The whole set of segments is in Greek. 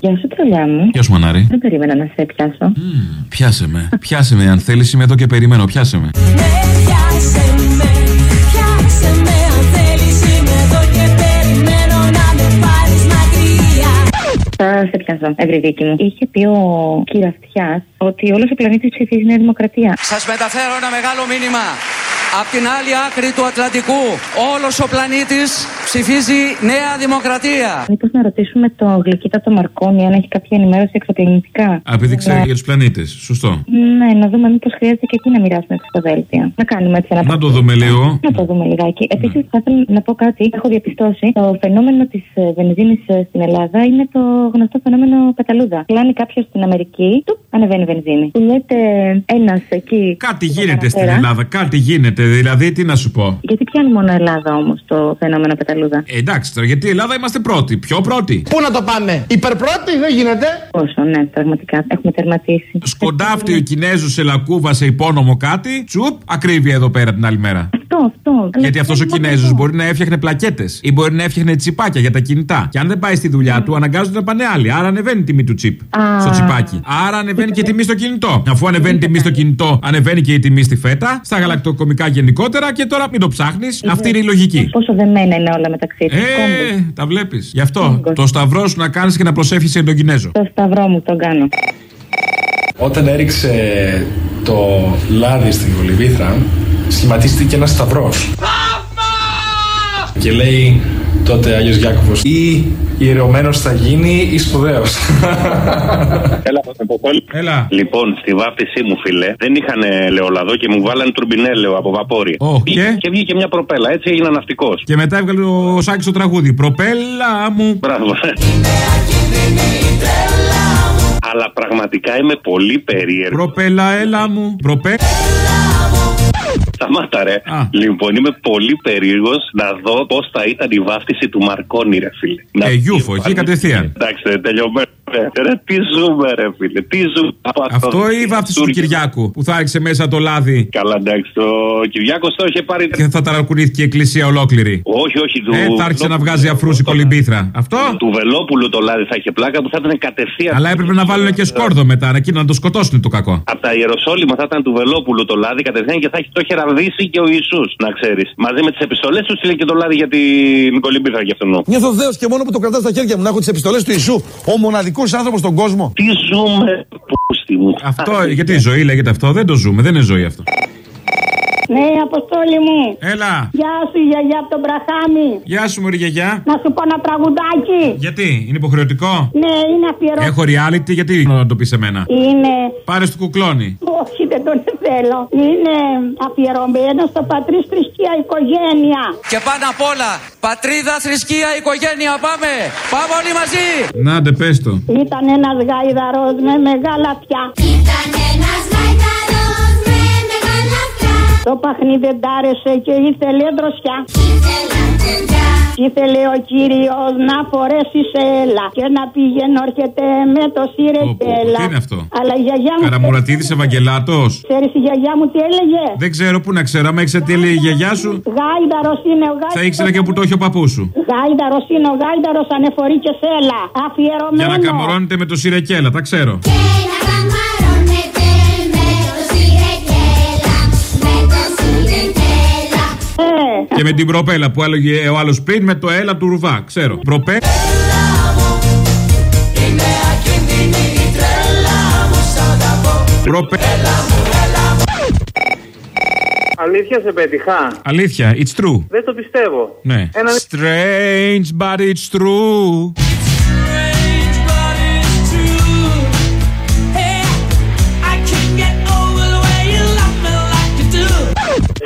Γεια σου, τρολιά μου. Γεια σου, μανάρι. Δεν περίμενα να σε πιάσω. Πιάσε με. Πιάσε με, αν θέλεις, είμαι εδώ και περιμένω. Πιάσε με. Πιάσε με, πιάσε με αν θέλεις είμαι εδώ και περιμένω να με πάρεις μακριά Θα σε πιάσω, ευρυδίκη μου. Είχε πει ο κυριαυτιά ότι όλος ο πλανήτης ψηφίζει Νέα Δημοκρατία. Σας μεταφέρω ένα μεγάλο μήνυμα. Απ' την άλλη άκρη του Ατλαντικού, όλος ο πλανήτης ψηφίζει Νέα Δημοκρατία. Μήπως να ρωτήσουμε το γλυκύτατο Μαρκόνι αν έχει κάποια ενημέρωση εξωπλανητικά. Α, επειδή ξέρει Να- για τους πλανήτες. Σωστό. Ναι, να δούμε μήπως χρειάζεται και εκεί να μοιράσουμε ψηφοδέλτια. Να κάνουμε έτσι ένα. Να το δούμε λίγο. Να το δούμε λιγάκι. Επίσης, θα ήθελα να πω κάτι. Έχω διαπιστώσει το φαινόμενο της βενζίνης στην Ελλάδα είναι το γνωστό φαινόμενο πεταλούδα. Κλάνει κάποιος στην Αμερική, του ανεβαίνει η βενζίνη. Του λέτε ένας εκεί. Κάτι στο γίνεται στην παραπέρα. Ελλάδα. Κάτι γίνεται. Δηλαδή, τι να σου πω; Γιατί πιάνει μόνο Ελλάδα όμως το φαινόμενο πεταλούδα. Ε, εντάξει τώρα, γιατί η Ελλάδα είμαστε πρώτοι. Πιο πρώτοι. Πού να το πάμε, υπερπρώτη δεν γίνεται; Πόσο, ναι, πραγματικά έχουμε τερματίσει. Σκοντάφτει ο Κινέζος σε λακκούβα σε υπόνομο κάτι. Τσουπ, ακρίβεια εδώ πέρα την άλλη μέρα. Αυτό, αυτό. Γιατί αυτός ο Αλλά Κινέζος αυτό. μπορεί να έφτιαχνε πλακέτες ή μπορεί να έφτιαχνε τσιπάκια για τα κινητά. Και αν δεν πάει στη δουλειά του, αναγκάζονται να πάνε άλλοι. Άρα ανεβαίνει η τιμή του τσιπ Α. στο τσιπάκι. Άρα ανεβαίνει και η τιμή στο κινητό. Αφού ανεβαίνει η τιμή στο κινητό, ανεβαίνει και η τιμή στη φέτα, στα γαλακτοκομικά γενικότερα και τώρα μην το ψάχνεις. Αυτή είναι η λογική. Πόσο δεμένα είναι όλα μεταξύ τους. Ε, τα βλέπεις. Γι' αυτό Κόμπος. το σταυρό σου να κάνεις και να προσεύχεις τον Κινέζο. Το σταυρό μου τον κάνω. Όταν έριξε το λάδι στην Κολυβήθρα, σχηματίστηκε ένας σταυρός. Και λέει τότε Άγιος Γιάκωβος ή ιερωμένος θα γίνει ή σπουδαίος. Έλα, Αποστόλη. Έλα. Λοιπόν, στη βάφτισή μου, φίλε, δεν είχαν ελαιόλαδο και μου βάλανε τουρμπινέλαιο από βαπόρι. Ω, Βγήκε- και; και βγήκε μια προπέλα, έτσι έγινα ναυτικός. Και μετά έβγαλε ο Σάκης το τραγούδι. Προπέλα μου. Μπράβο. Αλλά πραγματικά είμαι πολύ περίεργος. Προπέλα, έλα μου. Προπέ. Σταμάτα, ρε. Α. Λοιπόν, είμαι πολύ περίεργος να δω πώς θα ήταν η βάφτιση του Μαρκόνι, ρε φίλε. Να Ε, βγει γιούφο, ο εκεί Μαρκόνι. κατευθείαν. Εντάξει, ρε, τελειωμένος. Ρε, ρε, τι ζούμε, ρε φίλε. Τι ζούμε. Από Αυτό ή η βάφτιση του Τούρκοι. Κυριάκου που θα άρχισε μέσα το λάδι Καλά, εντάξει. Ο Κυριάκος το είχε πάρει. και θα ταρακουνήθηκε η εκκλησία ολόκληρη. Όχι, όχι. Του... Ε, θα άρχισε να βγάζει αφρού η κολυμπήθρα. Αυτό; Του Βελόπουλου το λάδι θα είχε πλάκα που θα ήταν κατευθείαν. Αλλά έπρεπε να βάλουν και σκόρδο μετά, να, να το σκοτώσουν το κακό. Από τα Ιεροσόλυμα θα ήταν του Βελόπουλου το λάδι κατευθείαν και θα έχει το είχε ραβδίσει και ο Ιησούς, να ξέρεις. Μαζί με τις επιστολές του στείλε και το λάδι για την κολυμπήθρα για αυτόν. Νιώθω δέος και μόνο που το κρατάω στα χέρια μου να έχω τις επιστολές του Ιησού, ο μοναδικός άνθρωπος στον κόσμο. Τι ζούμε, πούστη μου. Αυτό, γιατί η ζωή λέγεται αυτό, δεν το ζούμε, δεν είναι ζωή αυτό. Ναι, Αποστόλη μου. Έλα, Γεια σου, η γιαγιά από τον Μπραχάμι. γεια σου μωρή γιαγιά. Να σου πω ένα τραγουδάκι. Γιατί, είναι υποχρεωτικό; Ναι, είναι αφιερωμένο. Έχω reality, γιατί να το πεις σε μένα. Είναι. Πάρε του κουκλώνει. Όχι, δεν τον θέλω. Είναι αφιερωμένο στο πατρίς θρησκεία οικογένεια. Και πάνω απ' όλα, πατρίδα, θρησκεία, οικογένεια, πάμε! Πάμε όλοι μαζί! Να ντε πες το. Ήταν ένας γάιδαρο με μεγάλα πια. Ήταν ένας γαϊδαρός με μεγάλα αυτιά Το παχνί δεν τ' άρεσε και ήθελε δροσιά. Ήθελα παιδιά Ήθελε ο κύριος να φορέσεις σέλα και να πηγαίνει έρχεται με το Πω, πω, σιρετέλα. τι είναι αυτό; Αλλά η γιαγιά μου. Καραμουρατίδης Ευαγγελάτος; Ξέρεις η γιαγιά μου τι έλεγε; Δεν ξέρω πού να ξέρω, άμα ήξερα τι έλεγε η γιαγιά σου, Γάιδαρος είναι ο γάιδαρος. θα ήξερα και που το έχει ο παππούς σου. Γάιδαρος είναι ο γάιδαρος ανεφορεί και σέλα. Αφιερωμένο. Για να καμωρώνετε με το σιρεκέλα, τα ξέρω. Και Και με την προπέλα που έλεγε ο άλλος πριν με το έλα του ρουβά, ξέρω. Προπέ. Προπέ. Αλήθεια σε πέτυχα; Αλήθεια, it's true. Δεν το πιστεύω. Ναι. Ένα... Strange, but it's true.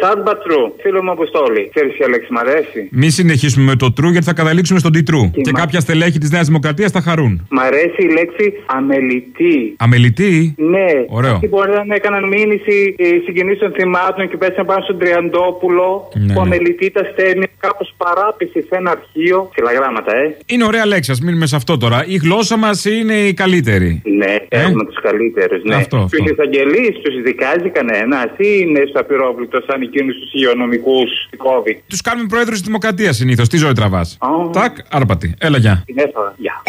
Sad but true. Φίλο μου Αποστόλη. Ξέρει ποια λέξη μ' αρέσει. Μη συνεχίσουμε με το true γιατί θα καταλήξουμε στον τιτρού. Και μα- κάποια στελέχη της Νέας Δημοκρατίας θα χαρούν. Μ' αρέσει η λέξη αμελητή. Αμελητή; Ναι. Ωραίο. Αυτοί μπορεί να έκαναν μήνυση ε, συγγενεί των θυμάτων και πέσαν πάνω στον Τριαντόπουλο. Ναι, που ναι. αμελητή τα στέλνει κάπως παράπηση σε ένα αρχείο. Ψηλά γράμματα, ε. Είναι ωραία λέξη, ας μείνουμε σε αυτό τώρα. Η γλώσσα μας είναι η καλύτερη. Ναι, έχουμε τους καλύτερους. Ναι. Ε; Αυτό, αυτό. Του εισαγγελεί του δικάζει κανένας ή είναι στο απειρόβλητο σαν εκείνους τους υγειονομικούς COVID. Τους κάνουμε πρόεδρους της Δημοκρατίας συνήθως. Τι ζωή τραβάς; Ω. Τάκ, άρπατη. Έλα, γεια. Την έφαγα. Γεια.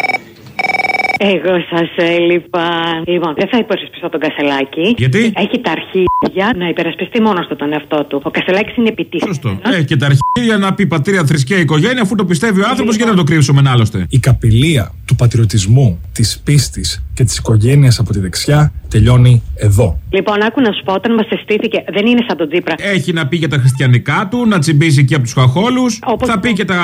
Εγώ σας έλειπα. Λοιπόν, δεν θα υπερασπιστώ τον Κασελάκη. Γιατί; Έχει τα αρχίδια να υπερασπιστεί μόνος του τον εαυτό του. Ο Κασελάκης είναι επιτυχία. Σωστό. Έχει και τα αρχεία να πει πατρίδα, θρησκεία, οικογένεια, αφού το πιστεύει ο άνθρωπος, για να το κρύψουμε άλλωστε. Η καπηλεία του πατριωτισμού, της πίστης και της οικογένειας από τη δεξιά τελειώνει εδώ. Λοιπόν, άκου να σου πω, όταν μας συστήθηκε, δεν είναι σαν τον Τζίπρα. Έχει να πει για τα χριστιανικά του, να τσιμπήσει εκεί από τους χαχόλους. Όπως Θα πει και τα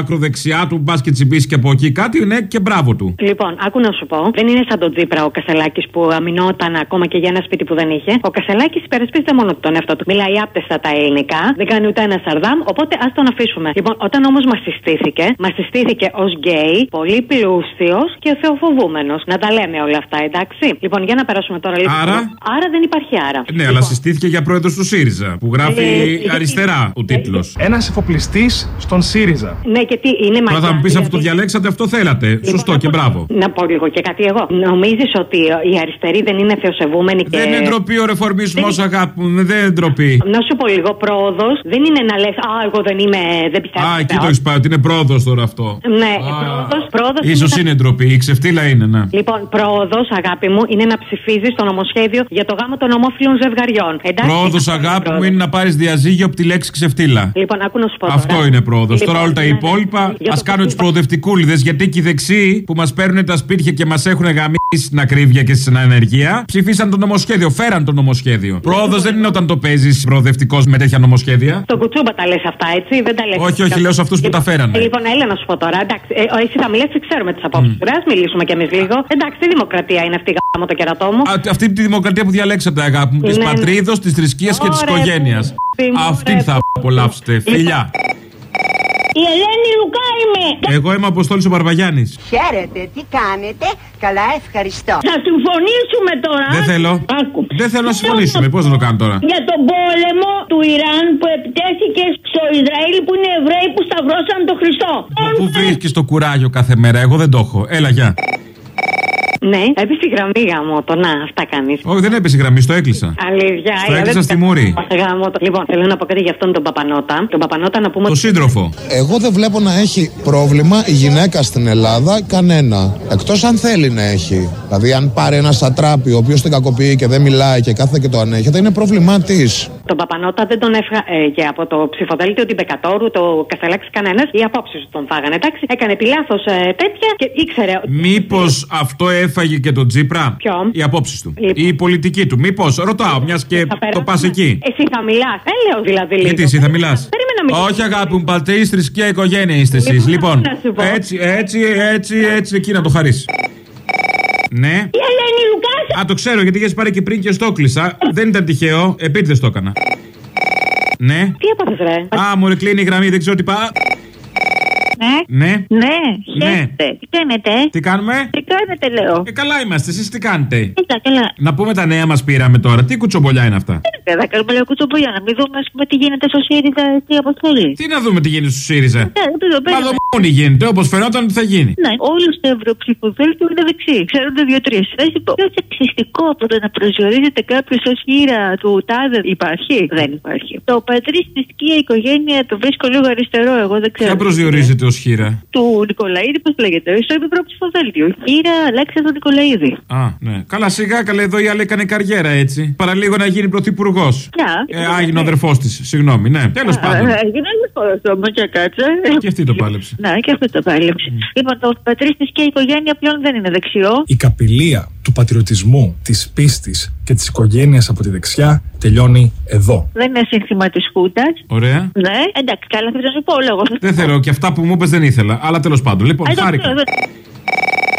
ακροδεξιά του, μπας και τσιμπήσει και από εκεί κάτι, ναι, και μπράβο του. Λοιπόν, άκου να σου πω, δεν είναι σαν τον Τζίπρα ο Κασελάκης που αμυνόταν ακόμα και για ένα σπίτι που δεν είχε. Ο Κασελάκης υπερασπίζεται μόνο τον εαυτό του. Μιλάει άπτεστα τα ελληνικά, δεν κάνει ούτε ένα σαρδάμ, οπότε ας τον αφήσουμε. Λοιπόν, όταν όμως μας συστήθηκε, μας συστήθηκε ως γκέι, πολύ πλούσιος και θεοφοβούμενος. Να τα λέμε όλα αυτά, εντάξει. Λοιπόν, για να περάσουμε τώρα λίγο. Άρα; Άρα δεν υπάρχει άρα. Ναι, αλλά συστήθηκε για πρόεδρος του ΣΥΡΙΖΑ, που γράφει Ε, γιατί- αριστερά ο τίτλος. Ένας εφοπλιστής στον ΣΥΡΙΖΑ. Ναι, και τι, είναι Τώρα θα μου πεις μαγιά, αυτό το δηλαδή. διαλέξατε, αυτό θέλατε. Σωστό Λοιπόν, και να πω- μπράβο. Να πω λίγο και κάτι εγώ. Νομίζεις ότι οι αριστεροί δεν είναι θεοσεβούμενοι και. Δεν είναι ντροπή ο ρεφορμισμός, Δεν- αγάπη μου, δεν είναι ντροπή. Να σου πω λίγο, πρόοδος δεν είναι να λες Α, εγώ δεν είμαι, δεν πιστεύω. Α, στο εκεί Θεό». το έχεις πάει, ότι είναι πρόοδος τώρα αυτό. Ναι, πρόοδος. Πρόοδος σω είναι- είναι ντροπή, η ξεφτύλα είναι, ναι. Λοιπόν, πρόοδος, αγάπη μου, είναι να ψηφίζεις το νομοσχέδιο για το γάμο των ομόφυλων ζευγαριών. Εντάξει, Πρόοδος, αυτό είναι αγάπη μου, πρόοδος. είναι να πάρεις διαζύγιο από τη λέξη ξεφτύλα. Λοιπόν, άκου να σου πω. Αυτό τώρα. είναι πρόοδος. Λοιπόν, Τώρα όλα τα ναι, ναι. υπόλοιπα Για α το κάνουν που του είπα- προοδευτικούλιδες. Γιατί και οι δεξιοί που μας παίρνουν τα σπίτια και μας έχουν γαμίσει στην ακρίβεια και στην ανεργία ψηφίσαν το νομοσχέδιο. Φέραν το νομοσχέδιο. Πρόοδος δεν είναι όταν το παίζεις προοδευτικός με τέτοια νομοσχέδια. Το κουτσούμπα τα λες αυτά, έτσι, δεν τα λες. Όχι, όχι, λέω σε αυτούς που τα φέρανε. Λοιπόν, έλα να σου πω τώρα. Εντάξει, ε, ο- εσύ θα μιλήσεις, ξέρουμε τις απόψεις σου. Α μιλήσουμε κι εμείς λίγο. Εντάξει, τι δημοκρατία είναι αυτή η γάμο το κερατό μου. Α, αυτή τη δημοκρατία που διαλέξατε, αγάπη μου, της Ναι, ναι. πατρίδος, της θρησκείας και της Ωραία, οικογένειας. πού, μου, Αυτήν ρε, θα πού. απολαύσετε. Φιλιά. Η Ελένη Λουκά είμαι. Εγώ είμαι Αποστόλης ο Μπαρβαγιάννης. Χαίρετε, τι κάνετε; Καλά, ευχαριστώ. Θα συμφωνήσουμε τώρα. Δεν θέλω. Άκου. Δεν θέλω να συμφωνήσουμε. Πώς να το κάνω τώρα; Για τον πόλεμο του Ιράν που επιτέθηκε στο Ισραήλ που είναι Εβραίοι που σταυρώσαν τον Χριστό. Πού βρίσκεις το κουράγιο κάθε μέρα, εγώ δεν το έχω. Έλα, γεια. Ναι, έπεισε η γραμμή γάμο το να, αυτά κάνεις. Όχι, δεν έπεσε η γραμμή, στο έκλεισα. Αλήθεια. Στο ε, έκλεισα δεν- στη μούρη. Γάμο το. Λοιπόν, θέλω να πω κάτι για αυτόν τον Παπανότα. Τον Παπανότα να πούμε. Το ότι- σύντροφο. Εγώ δεν βλέπω να έχει πρόβλημα η γυναίκα στην Ελλάδα κανένα. Εκτός αν θέλει να έχει. Δηλαδή, αν πάρει ένα σατράπι ο οποίος την κακοποιεί και δεν μιλάει και κάθεται και το ανέχεται, είναι πρόβλημά της. Τον Παπανότα δεν τον έφυγα ε, και από το ψηφοδέλτιο την Πεκατόρου, το Κασαλάκη κανένας. Οι απόψεις τους τον φάγανε. Εντάξει, έκανε τη λάθος τέτοια και ήξερε. ότι- Μήπως αυτό έφαγε και τον Τζίπρα; Ποιο; Οι απόψεις του. Λοιπόν. Η πολιτική του. Μήπως, ρωτάω, μιας και Θα το περάσουμε. πας εκεί. Εσύ θα μιλάς. Δεν λέω δηλαδή λίγο. Γιατί εσύ θα μιλάς; Περίμενα να μιλήσω. Όχι, αγάπη μου, πατρί, θρησκεία, οικογένεια είστε εσείς. Λοιπόν, Λοιπόν, να σου πω. έτσι, έτσι, έτσι, έτσι, εκεί να το χαρίσει. Ναι. Η Ελένη Λουκά Α, το ξέρω γιατί είχες πάρει και πριν και στο κλείσα. Δεν ήταν τυχαίο, επίτηδες το έκανα. Ναι. Τι έπαθες, ρε; Α, μου κλείνει η γραμμή, δεν ξέρω τι πά. Ναι. Ναι. Ναι, Ναι. χαίρετε. Τι κάνετε, Τι κάνουμε; τι κάνετε, λέω. Ε, καλά είμαστε, εσείς τι κάνετε; Καλά, καλά. Να πούμε τα νέα μας πήραμε τώρα. Τι κουτσομπολιά είναι αυτά; Δεν θα κάνουμε λίγο κουτσομπολιά, να μην δούμε ας πούμε, τι γίνεται στο ΣΥΡΙΖΑ τι αποστολή. Τι να δούμε τι γίνεται στου ΣΥΡΙΖΑ; Ναι, εδώ πέρα. Μαδομόνη γίνεται, όπως φαινόταν ότι θα γίνει. Ναι, όλοι στο ευρωψηφοδέλτιο είναι δεξιοί. Ξέρονται δύο-τρεις. Θα σου πω. Πιο σεξιστικό από το να προσδιορίζεται κάποιος ως χείρα του τάδε υπάρχει; Δεν υπάρχει. Το πατρίς στη σκία οικογένεια το βρίσκω λίγο αριστερό. Εγώ δεν ξέρω. Ποια προσδιορίζεται ως χείρα. Του Νικολαίδη, πώς λέγεται, στο ευρωψηφοδέλτιο. Χείρα Αλέξα του Νικολαίδη. Α, ναι. Καλά, σιγά καλά, εδώ η άλλη έκανε καριέρα έτσι. Παραλίγο να γίνει πρωθυπουργός. Ποια; Ε, άγινο αδερφός της, συγγνώμη, ναι. Τέλος πάντων. Έγινε άλλο όμως και κάτσε. Και αυτή το πάλεψε. Ναι, και αυτό το πάλεψε. Λοιπόν, το πατρί τη και η οικογένεια πλέον δεν είναι δεξιό. Η καπηλεία του πατριωτισμού, της πίστης και της οικογένειας από τη δεξιά τελειώνει εδώ. Δεν είναι σύνθημα της Χούτα. Ωραία. Ναι, εντάξει, καλά, θα σου πω λόγος. Δεν θέλω και αυτά που μου είπες δεν ήθελα. Αλλά τέλος πάντων. Λοιπόν, χάρηκα.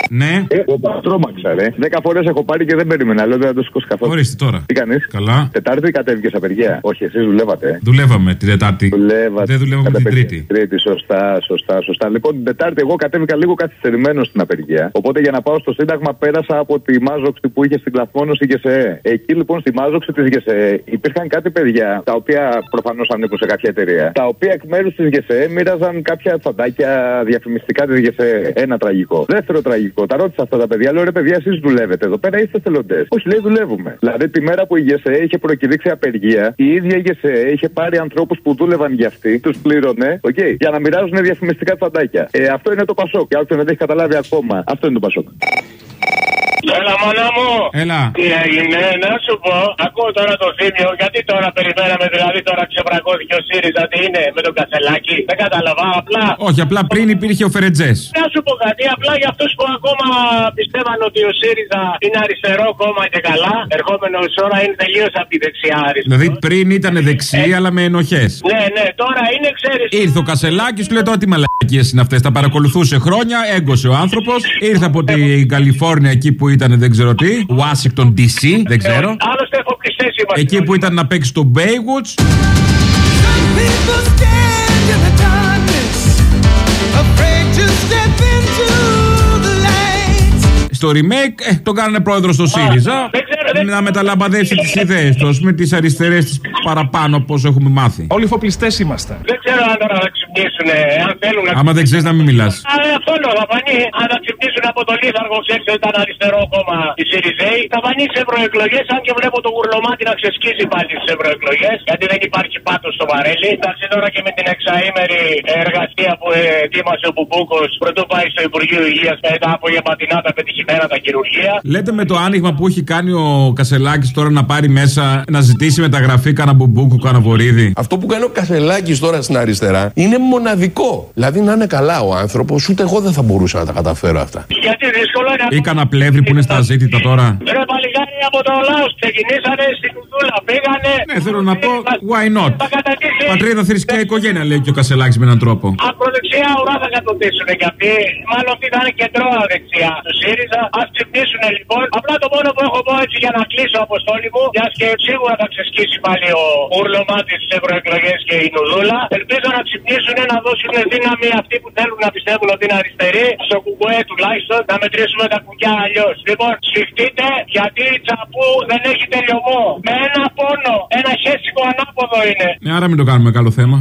Ναι. Εγώ τρόμαξα, ρε. Δέκα φορές έχω πάρει και δεν περίμενα. Λέω δεν θα το σηκώσει καθόλου. Ορίστε τώρα. Τι κάνεις; Καλά. Τετάρτη κατέβηκες απεργία. Όχι, εσείς δουλεύατε. ε. Δουλεύαμε την Τετάρτη. Δουλεύατε. Δεν δουλεύαμε την Κατέβηκες. Τρίτη. Τρίτη, σωστά, σωστά, σωστά. Λοιπόν, την Τετάρτη εγώ κατέβηκα λίγο καθυστερημένο στην απεργία. Οπότε για να πάω στο Σύνταγμα πέρασα από τη μάζοξη που είχε στην Κλαθμόνο στη ΓΕΣΕΕ. Εκεί λοιπόν στη μάζοξη της ΓΕΣΕΕ υπήρχαν κάτι παιδιά τα οποία προφανώς ανήκουν σε κάποια εταιρεία. Τα οποία εκ μέρους της ΓΕΣΕΕ μοίραζαν κάποια φαντάκια διαφημιστικά της ΓΕΣΕΕ. Ένα τραγικό. Δεύτερο τραγικό σημαντικό. Τα ρώτησα αυτά τα παιδιά. Λέω ρε παιδιά, εσείς δουλεύετε εδώ πέρα, είστε θελοντέ. Όχι, λέει δουλεύουμε. Δηλαδή τη μέρα που η ΓΕΣΕ είχε προκηρύξει απεργία, η ίδια η ΓΕΣΕ είχε πάρει ανθρώπους που δούλευαν για αυτή, τους πλήρωνε, okay, για να μοιράζουν διαφημιστικά τσαντάκια. Ε, αυτό είναι το Πασόκ. Και όποιον δεν έχει καταλάβει ακόμα, αυτό είναι το Πασόκ. Έλα, μόνα μου. Έλα. Τι έγινε, να σου πω. Ακούω τώρα το θύμιο. Γιατί τώρα περιμέναμε, δηλαδή τώρα ξεπραγώθηκε ο ΣΥΡΙΖΑ. Τι είναι με τον Κασελάκη. Δεν κατάλαβα. Απλά. Όχι, απλά πριν υπήρχε ο Φερετζές. Να σου πω κάτι. Απλά για αυτούς που ακόμα πιστεύαν ότι ο ΣΥΡΙΖΑ είναι αριστερό κόμμα και καλά. Ερχόμενο ώρα είναι τελείως από τη δεξιά αριστερό. Δηλαδή πριν ήταν δεξί, αλλά με ενοχές. Ναι, ναι, τώρα είναι, ξέρεις. Ήρθε ο Κασελάκης, του λέει τώρα τι μαλακίε είναι αυτές. Τα παρακολουθούσε χρόνια, έγκωσε ο άνθρωπος. Ήρθε από την Καλιφόρνια εκεί που ήταν δεν ξέρω τι. Washington DC, δεν ξέρω. Άλλωστε εφοπλιστέ είμαστε. Εκεί που ήταν να παίξει το Baywatch. People stand in the darkness, afraid to step into the light. Στο remake ε, τον κάνανε πρόεδρο στο ΣΥΡΙΖΑ. Να μεταλαμπαδεύσει τις ιδέες τους, α πούμε, τις αριστερές τη παραπάνω, όπως έχουμε μάθει. Όλοι φοπλιστές είμαστε. Δεν ξέρω αν τώρα θα ξυπνήσουν, αν θέλουν να Άμα δεν ξέρεις να μην μιλάς. Α, ε, αυτό λέω, θα φανεί. Αν θα ξυπνήσουν από το Λίθαργο, ξέρεις ότι ήταν αριστερό κόμμα η ΣΥΡΙΖΕΗ, θα φανεί σε ευρωεκλογές. Αν και βλέπω το γουρλωμάτι να ξεσκίζει πάλι στις ευρωεκλογές, γιατί δεν υπάρχει πάτος στο βαρέλι. Εντάξει τώρα και με την εξαήμερη εργασία που ε, ετοίμασε ο Μπουμπούκος πρωτού πάει στο Υπουργείο Υγείας με τα απογευματινά τα πετυχημένα τα χειρουργία. Λέτε με το άνοιγμα που έχει κάνει ο Κασελάκης τώρα να πάρει μέσα να ζητήσει μεταγραφή κανένα μπουμπούκου, κανένα βορίδι. Αυτό που κάνει ο Κασελάκης τώρα στην αριστερά είναι μοναδικό. Δηλαδή να είναι καλά ο άνθρωπος, ούτε εγώ δεν θα μπορούσα να τα καταφέρω αυτά. Γιατί δύσκολο είναι Ή κανένα πλεύρη που είναι στα ζήτητα τώρα. Ρε παλιγάρι από το λαός ξεκινήσανε στην Ουδούλα, πήγανε. Ναι, θέλω να πω, why not; Πατρίδα, θρησκεία, οικογένεια, λέει και ο Κασελάκης με έναν τρόπο. Ακροδεξιά ουρά θα κατοτήσουν και αυτοί. Μάλλον αυτή θα είναι κεντρώα δεξιά του ΣΥΡΙΖΑ. Α ξυπνήσουν λοιπόν. Απλά το μόνο που έχω πω έτσι για να κλείσω αποστόλη μου, μιας και σίγουρα θα ξεσκίσει πάλι ο ουρλωμάτι στις ευρωεκλογές και η Νουδούλα. Ελπίζω να ξυπνήσουν να δώσουν δύναμη αυτοί που θέλουν να πιστεύουν ότι είναι αριστεροί. Στο κουκουέ τουλάχιστον να μετρήσουμε τα κουκιά αλλιώς. Λοιπόν, σφιχτείτε γιατί η τσαπού δεν έχει τελειωμό. Με ένα πόνο, ένα χέσικο ανάποδο είναι. Ναι, άρα μην το κάνουμε καλό θέμα.